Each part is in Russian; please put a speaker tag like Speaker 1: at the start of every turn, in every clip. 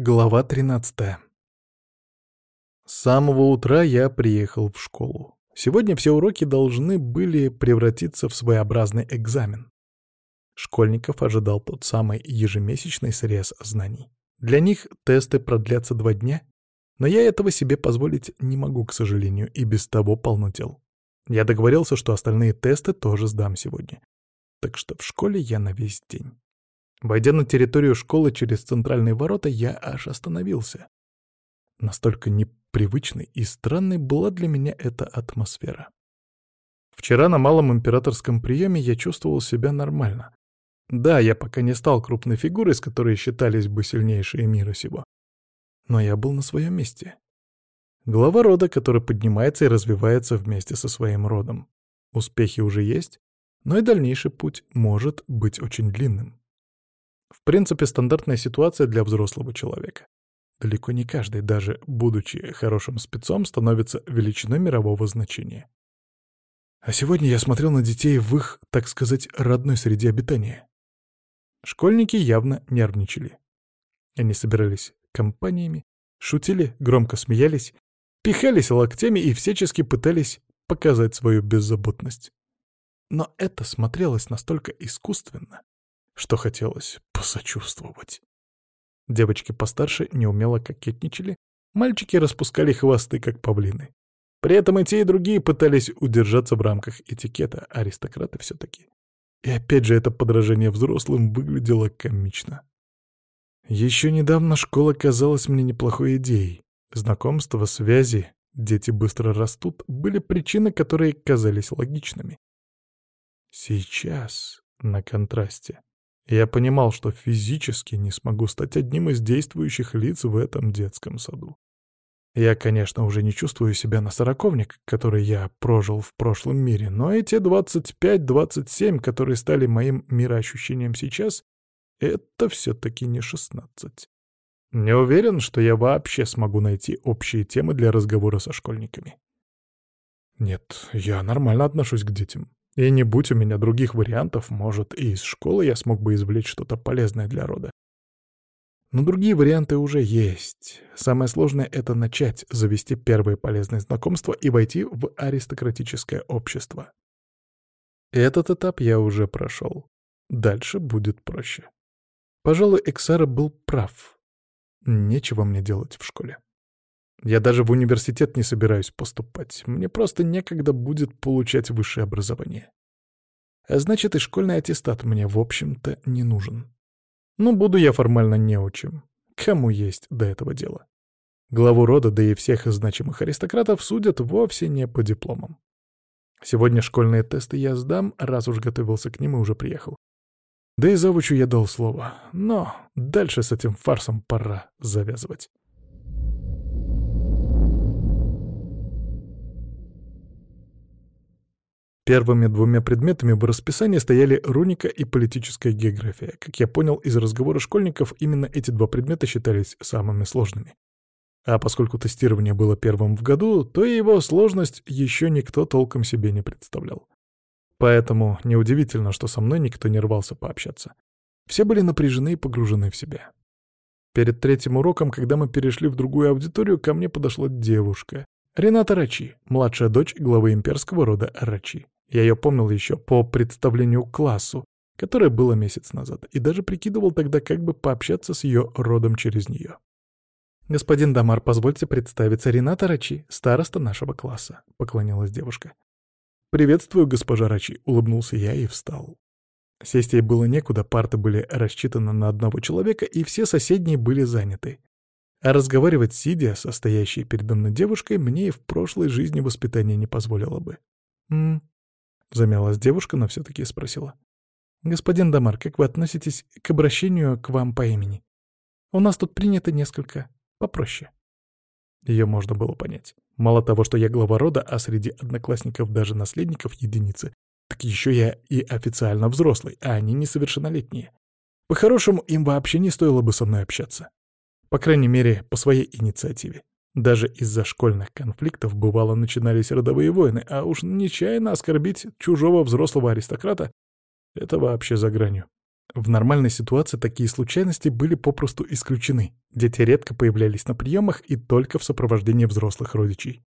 Speaker 1: Глава 13 С самого утра я приехал в школу. Сегодня все уроки должны были превратиться в своеобразный экзамен. Школьников ожидал тот самый ежемесячный срез знаний. Для них тесты продлятся два дня, но я этого себе позволить не могу, к сожалению, и без того полно дел. Я договорился, что остальные тесты тоже сдам сегодня. Так что в школе я на весь день. Войдя на территорию школы через центральные ворота, я аж остановился. Настолько непривычной и странной была для меня эта атмосфера. Вчера на малом императорском приеме я чувствовал себя нормально. Да, я пока не стал крупной фигурой, с которой считались бы сильнейшие мира сего. Но я был на своем месте. Глава рода, который поднимается и развивается вместе со своим родом. Успехи уже есть, но и дальнейший путь может быть очень длинным. В принципе, стандартная ситуация для взрослого человека. Далеко не каждый, даже будучи хорошим спецом, становится величиной мирового значения. А сегодня я смотрел на детей в их, так сказать, родной среде обитания. Школьники явно нервничали. Они собирались компаниями, шутили, громко смеялись, пихались локтями и всячески пытались показать свою беззаботность. Но это смотрелось настолько искусственно, что хотелось посочувствовать. Девочки постарше неумело кокетничали, мальчики распускали хвосты, как павлины. При этом и те, и другие пытались удержаться в рамках этикета, аристократы все-таки. И опять же это подражание взрослым выглядело комично. Еще недавно школа казалась мне неплохой идеей. Знакомства, связи, дети быстро растут, были причины, которые казались логичными. Сейчас, на контрасте, я понимал, что физически не смогу стать одним из действующих лиц в этом детском саду. Я, конечно, уже не чувствую себя на сороковник, который я прожил в прошлом мире, но эти 25-27, которые стали моим мироощущением сейчас, это все-таки не 16. Не уверен, что я вообще смогу найти общие темы для разговора со школьниками. Нет, я нормально отношусь к детям. И не будь у меня других вариантов, может, и из школы я смог бы извлечь что-то полезное для рода. Но другие варианты уже есть. Самое сложное — это начать, завести первые полезные знакомства и войти в аристократическое общество. Этот этап я уже прошел. Дальше будет проще. Пожалуй, Эксара был прав. Нечего мне делать в школе. Я даже в университет не собираюсь поступать. Мне просто некогда будет получать высшее образование. А значит, и школьный аттестат мне, в общем-то, не нужен. Ну, буду я формально неучим. Кому есть до этого дело? Главу рода, да и всех значимых аристократов судят вовсе не по дипломам. Сегодня школьные тесты я сдам, раз уж готовился к ним и уже приехал. Да и завучу я дал слово. Но дальше с этим фарсом пора завязывать. Первыми двумя предметами в расписании стояли руника и политическая география. Как я понял из разговора школьников, именно эти два предмета считались самыми сложными. А поскольку тестирование было первым в году, то и его сложность еще никто толком себе не представлял. Поэтому неудивительно, что со мной никто не рвался пообщаться. Все были напряжены и погружены в себя. Перед третьим уроком, когда мы перешли в другую аудиторию, ко мне подошла девушка. Рената Рачи, младшая дочь главы имперского рода Рачи. Я ее помнил еще по представлению классу, которое было месяц назад, и даже прикидывал тогда, как бы пообщаться с ее родом через нее. «Господин Дамар, позвольте представиться, Рената Рачи, староста нашего класса», — поклонилась девушка. «Приветствую, госпожа Рачи», — улыбнулся я и встал. Сесть ей было некуда, парты были рассчитаны на одного человека, и все соседние были заняты. А разговаривать сидя, состоящей передо мной девушкой, мне и в прошлой жизни воспитание не позволило бы. «М Замялась девушка, но все-таки спросила. «Господин Дамар, как вы относитесь к обращению к вам по имени? У нас тут принято несколько попроще». Ее можно было понять. Мало того, что я глава рода, а среди одноклассников даже наследников единицы, так еще я и официально взрослый, а они несовершеннолетние. По-хорошему, им вообще не стоило бы со мной общаться. По крайней мере, по своей инициативе. Даже из-за школьных конфликтов бывало начинались родовые войны, а уж нечаянно оскорбить чужого взрослого аристократа — это вообще за гранью. В нормальной ситуации такие случайности были попросту исключены. Дети редко появлялись на приемах и только в сопровождении взрослых родичей.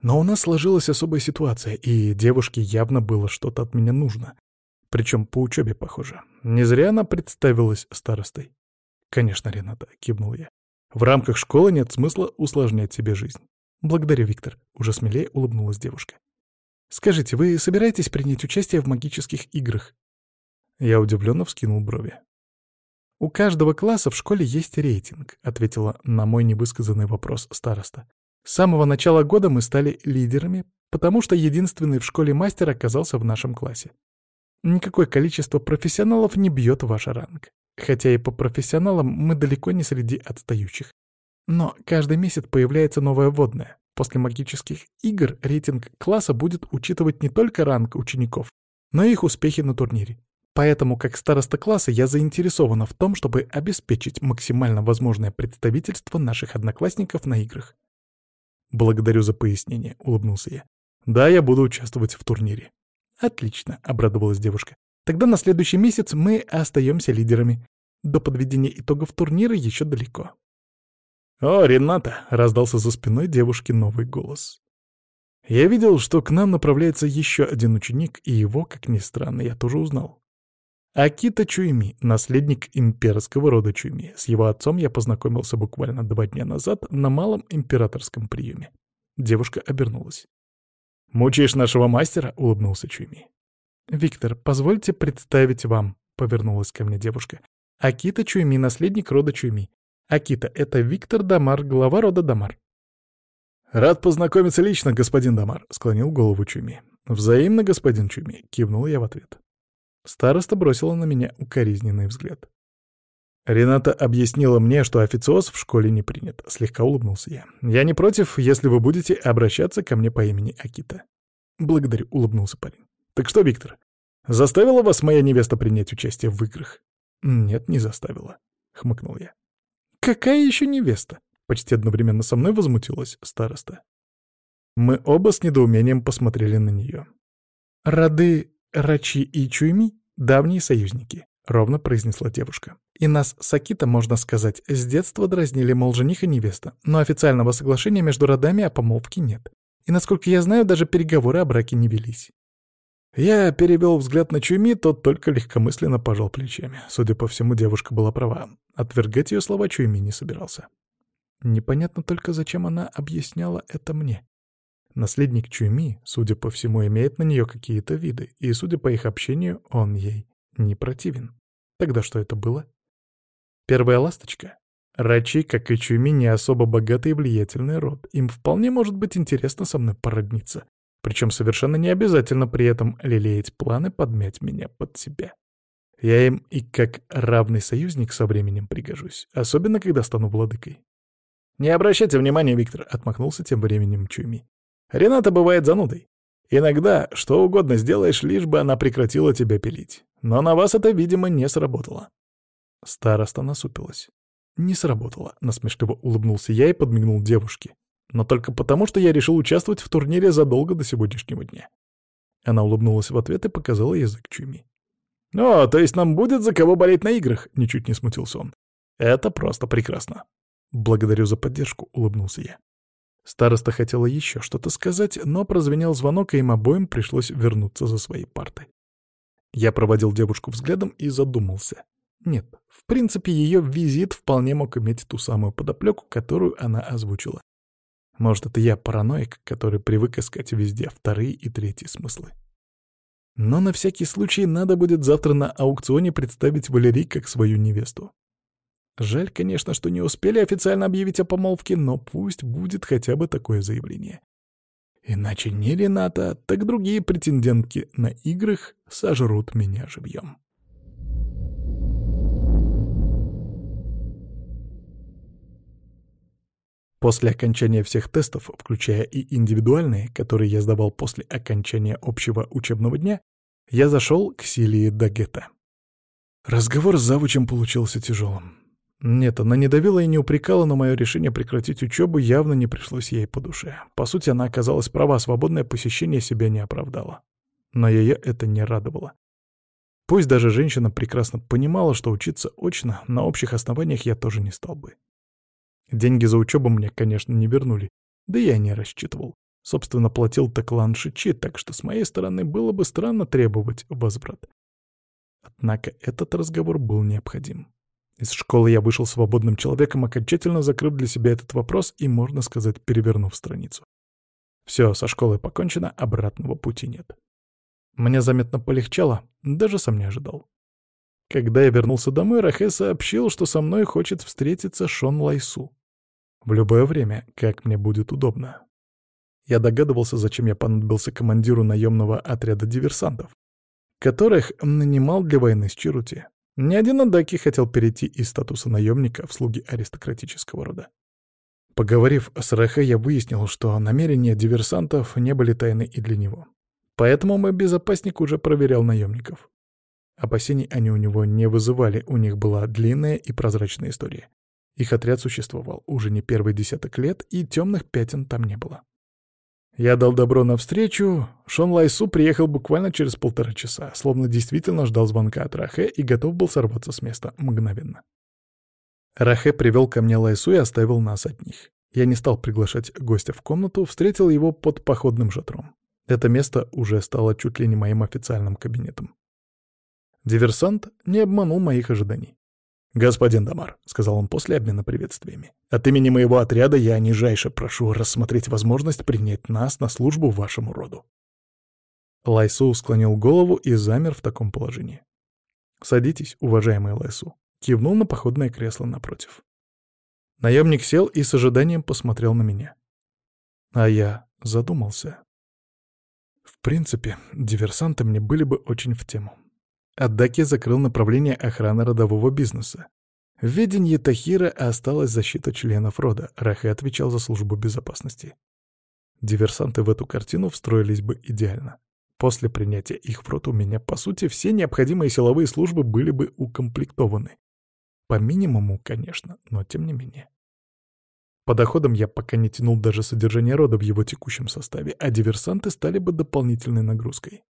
Speaker 1: Но у нас сложилась особая ситуация, и девушке явно было что-то от меня нужно. Причем по учебе, похоже. Не зря она представилась старостой. «Конечно, Рената», — кивнул я. «В рамках школы нет смысла усложнять себе жизнь». «Благодарю, Виктор», — уже смелее улыбнулась девушка. «Скажите, вы собираетесь принять участие в магических играх?» Я удивленно вскинул брови. «У каждого класса в школе есть рейтинг», — ответила на мой невысказанный вопрос староста. «С самого начала года мы стали лидерами, потому что единственный в школе мастер оказался в нашем классе. Никакое количество профессионалов не бьет ваш ранг. Хотя и по профессионалам мы далеко не среди отстающих. Но каждый месяц появляется новое водное. После магических игр рейтинг класса будет учитывать не только ранг учеников, но и их успехи на турнире. Поэтому, как староста класса, я заинтересована в том, чтобы обеспечить максимально возможное представительство наших одноклассников на играх. «Благодарю за пояснение», — улыбнулся я. «Да, я буду участвовать в турнире». «Отлично», — обрадовалась девушка. «Тогда на следующий месяц мы остаемся лидерами. До подведения итогов турнира еще далеко».
Speaker 2: «О, Рената!» — раздался за спиной девушки новый голос. Я видел, что к нам направляется еще один ученик, и его, как ни странно, я тоже узнал. Акита Чуйми, наследник имперского рода Чуйми. С его отцом я познакомился буквально два дня назад на малом императорском приеме. Девушка обернулась. «Мучаешь нашего мастера?» — улыбнулся Чуйми.
Speaker 1: «Виктор, позвольте представить вам», — повернулась ко мне девушка. «Акита Чуйми, наследник рода Чуйми. Акита — это Виктор Дамар, глава рода Дамар».
Speaker 2: «Рад познакомиться лично, господин Дамар», — склонил голову Чуйми. «Взаимно, господин Чуйми», — кивнул я в ответ.
Speaker 1: Староста бросила на меня укоризненный взгляд.
Speaker 2: «Рената объяснила мне, что официоз в школе не принят», — слегка улыбнулся я. «Я не против, если вы будете обращаться ко мне по имени Акита».
Speaker 1: «Благодарю», — улыбнулся парень.
Speaker 2: «Так что, Виктор, заставила вас моя невеста принять участие в играх?»
Speaker 1: «Нет, не заставила», — хмыкнул я.
Speaker 2: «Какая еще невеста?» — почти одновременно со мной возмутилась староста. Мы оба с недоумением посмотрели на нее.
Speaker 1: «Роды Рачи и Чуйми — давние союзники», — ровно произнесла девушка. «И нас с Акита, можно сказать, с детства дразнили, мол, жених и невеста, но официального соглашения между родами о помолвке нет. И, насколько я знаю, даже переговоры о браке не велись».
Speaker 2: Я перевел взгляд на Чуми, тот только легкомысленно пожал плечами. Судя по всему, девушка была права. Отвергать ее слова Чуми не собирался.
Speaker 1: Непонятно только, зачем она объясняла это мне. Наследник Чуйми, судя по всему, имеет на нее какие-то виды, и, судя по их общению, он ей не противен. Тогда что это было? Первая ласточка. Рачи, как и Чуйми, не особо богатый и влиятельный род. Им вполне может быть интересно со мной породниться. Причем совершенно не обязательно при этом лелеять планы подмять меня под себя. Я им и как равный союзник со временем пригожусь, особенно когда стану владыкой.
Speaker 2: «Не обращайте внимания, Виктор», — отмахнулся тем временем Чуми. Рената бывает занудой. Иногда что угодно сделаешь, лишь бы она прекратила тебя пилить. Но на вас это, видимо, не сработало.
Speaker 1: Староста насупилась. «Не сработало», — насмешливо улыбнулся я и подмигнул девушке. «Но только потому, что я решил участвовать в турнире задолго до сегодняшнего дня». Она улыбнулась в ответ и показала язык Чуми.
Speaker 2: «О, то есть нам будет за кого болеть на играх?» — ничуть не смутился он. «Это просто прекрасно».
Speaker 1: «Благодарю за поддержку», — улыбнулся я. Староста хотела еще что-то сказать, но прозвенел звонок, и им обоим пришлось вернуться за свои парты. Я проводил девушку взглядом и задумался. Нет, в принципе, ее визит вполне мог иметь ту самую подоплеку, которую она озвучила. Может, это я параноик, который привык искать везде вторые и третьи смыслы. Но на всякий случай надо будет завтра на аукционе представить Валерий как свою невесту. Жаль, конечно, что не успели официально объявить о помолвке, но пусть будет хотя бы такое заявление. Иначе не Рената, так другие претендентки на играх сожрут меня живьем. После окончания всех тестов, включая и индивидуальные, которые я сдавал после окончания общего учебного дня, я зашел к Силии Дагета. Разговор с завучем получился тяжелым. Нет, она не давила и не упрекала, но мое решение прекратить учебу явно не пришлось ей по душе. По сути, она оказалась права, свободное посещение себя не оправдало. Но ее это не радовало. Пусть даже женщина прекрасно понимала, что учиться очно на общих основаниях я тоже не стал бы. Деньги за учебу мне, конечно, не вернули, да я не рассчитывал. Собственно, платил так ланшичи, так что с моей стороны было бы странно требовать возврат. Однако этот разговор был необходим. Из школы я вышел свободным человеком, окончательно закрыв для себя этот вопрос и, можно сказать, перевернув страницу. Все, со школой покончено, обратного пути нет. Мне заметно полегчало, даже сам не ожидал. Когда я вернулся домой, Рахе сообщил, что со мной хочет встретиться Шон Лайсу. В любое время, как мне будет удобно. Я догадывался, зачем я понадобился командиру наемного отряда диверсантов, которых нанимал для войны с Чирути. Ни один Адаки хотел перейти из статуса наемника в слуги аристократического рода. Поговорив с Рахе, я выяснил, что намерения диверсантов не были тайны и для него. Поэтому мой безопасник уже проверял наемников. Опасений они у него не вызывали, у них была длинная и прозрачная история. Их отряд существовал уже не первый десяток лет, и темных пятен там не было. Я дал добро навстречу. Шон Лайсу приехал буквально через полтора часа, словно действительно ждал звонка от Рахе и готов был сорваться с места мгновенно. Рахе привел ко мне Лайсу и оставил нас от них. Я не стал приглашать гостя в комнату, встретил его под походным шатром. Это место уже стало чуть ли не моим официальным кабинетом. Диверсант не обманул моих ожиданий. «Господин Дамар», — сказал он после обмена приветствиями, — «от имени моего отряда я нижайше прошу рассмотреть возможность принять нас на службу вашему роду». Лайсу склонил голову и замер в таком положении. «Садитесь, уважаемый Лайсу», — кивнул на походное кресло напротив. Наемник сел и с ожиданием посмотрел на меня. А я задумался. В принципе, диверсанты мне были бы очень в тему. Аддаки закрыл направление охраны родового бизнеса. В ведении Тахира осталась защита членов рода, Рахе отвечал за службу безопасности. Диверсанты в эту картину встроились бы идеально. После принятия их в рот у меня, по сути, все необходимые силовые службы были бы укомплектованы. По минимуму, конечно, но тем не менее. По доходам я пока не тянул даже содержание рода в его текущем составе, а диверсанты стали бы дополнительной нагрузкой.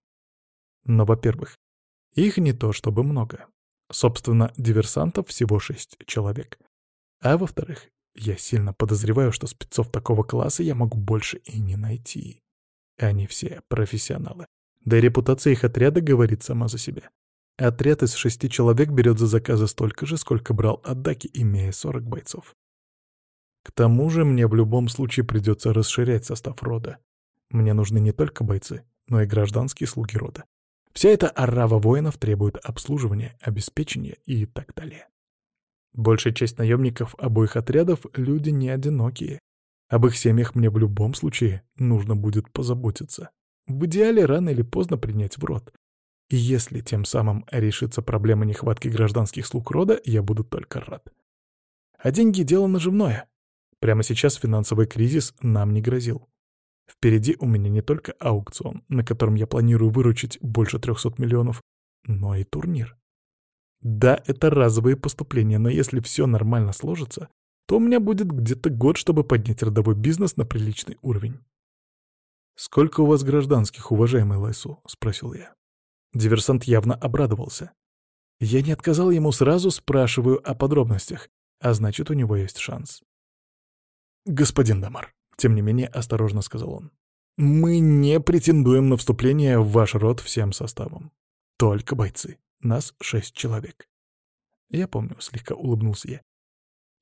Speaker 1: Но, во-первых, их не то чтобы много. Собственно, диверсантов всего шесть человек. А во-вторых, я сильно подозреваю, что спецов такого класса я могу больше и не найти. Они все профессионалы. Да и репутация их отряда говорит сама за себя. Отряд из шести человек берет за заказы столько же, сколько брал Аддаки, имея 40 бойцов. К тому же мне в любом случае придется расширять состав рода. Мне нужны не только бойцы, но и гражданские слуги рода. Вся эта орава воинов требует обслуживания, обеспечения и так далее. Большая часть наемников обоих отрядов — люди не одинокие. Об их семьях мне в любом случае нужно будет позаботиться. В идеале рано или поздно принять в рот. И если тем самым решится проблема нехватки гражданских слуг рода, я буду только рад. А деньги — дело наживное. Прямо сейчас финансовый кризис нам не грозил. Впереди у меня не только аукцион, на котором я планирую выручить больше 300 миллионов, но и турнир. Да, это разовые поступления, но если все нормально сложится, то у меня будет где-то год, чтобы поднять родовой бизнес на приличный уровень. «Сколько у вас гражданских, уважаемый Лайсу?» — спросил я. Диверсант явно обрадовался. Я не отказал ему сразу, спрашиваю о подробностях, а значит, у него есть шанс. «Господин Дамар», — тем не менее осторожно сказал он, — «мы не претендуем на вступление в ваш род всем составом. Только бойцы. Нас шесть человек». Я помню, слегка улыбнулся я.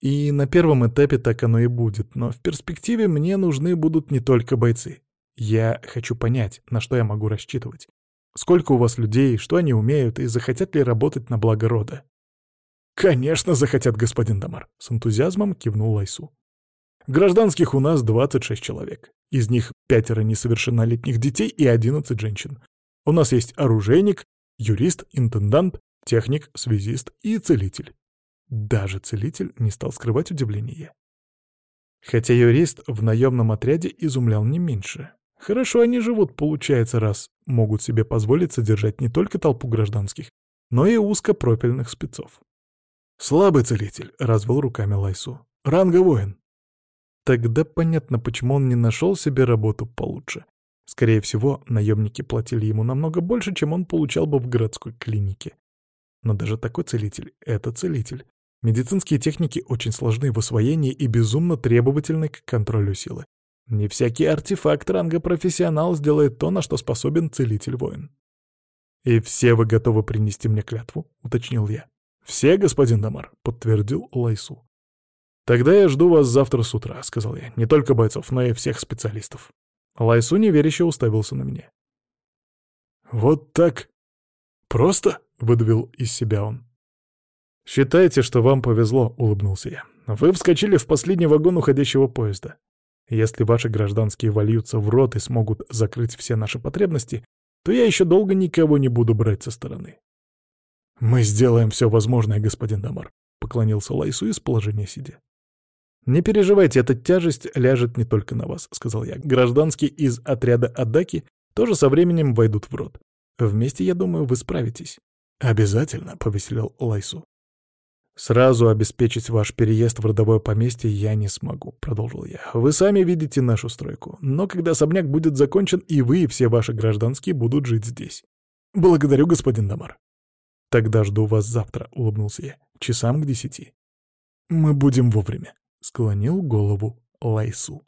Speaker 1: И на первом этапе так оно и будет, но в перспективе мне нужны будут не только бойцы. Я хочу понять, на что я могу рассчитывать. Сколько у вас людей, что они умеют и захотят ли работать на благо рода? «Конечно захотят, господин Дамар», — с энтузиазмом кивнул Лайсу. Гражданских у нас 26 человек. Из них пятеро несовершеннолетних детей и 11 женщин. У нас есть оружейник, юрист, интендант, техник, связист и целитель. Даже целитель не стал скрывать удивление. Хотя юрист в наемном отряде изумлял не меньше. Хорошо они живут, получается, раз могут себе позволить содержать не только толпу гражданских, но и узкопрофильных спецов. «Слабый целитель», — развел руками Лайсу. «Ранга воин. Тогда понятно, почему он не нашел себе работу получше. Скорее всего, наемники платили ему намного больше, чем он получал бы в городской клинике. Но даже такой целитель — это целитель. Медицинские техники очень сложны в освоении и безумно требовательны к контролю силы. Не всякий артефакт ранга профессионал сделает то, на что способен целитель-воин. «И все вы готовы принести мне клятву?» — уточнил я. «Все, господин Дамар», — подтвердил Лайсу. «Тогда я жду вас завтра с утра», — сказал я. «Не только бойцов, но и всех специалистов». Лайсу неверяще уставился на меня. «Вот так? Просто?» — выдавил из себя он. «Считайте, что вам повезло», — улыбнулся я. «Вы вскочили в последний вагон уходящего поезда. Если ваши гражданские вольются в рот и смогут закрыть все наши потребности, то я еще долго никого не буду брать со стороны». «Мы сделаем все возможное, господин Дамар», — поклонился Лайсу из положения сидя. «Не переживайте, эта тяжесть ляжет не только на вас», — сказал я. «Гражданские из отряда Адаки тоже со временем войдут в рот. Вместе, я думаю, вы справитесь». «Обязательно», — повеселил Лайсу. «Сразу обеспечить ваш переезд в родовое поместье я не смогу», — продолжил я. «Вы сами видите нашу стройку. Но когда особняк будет закончен, и вы, и все ваши гражданские будут жить здесь. Благодарю, господин Дамар». «Тогда жду вас завтра», — улыбнулся я. «Часам к десяти». «Мы будем вовремя», — склонил голову Лайсу.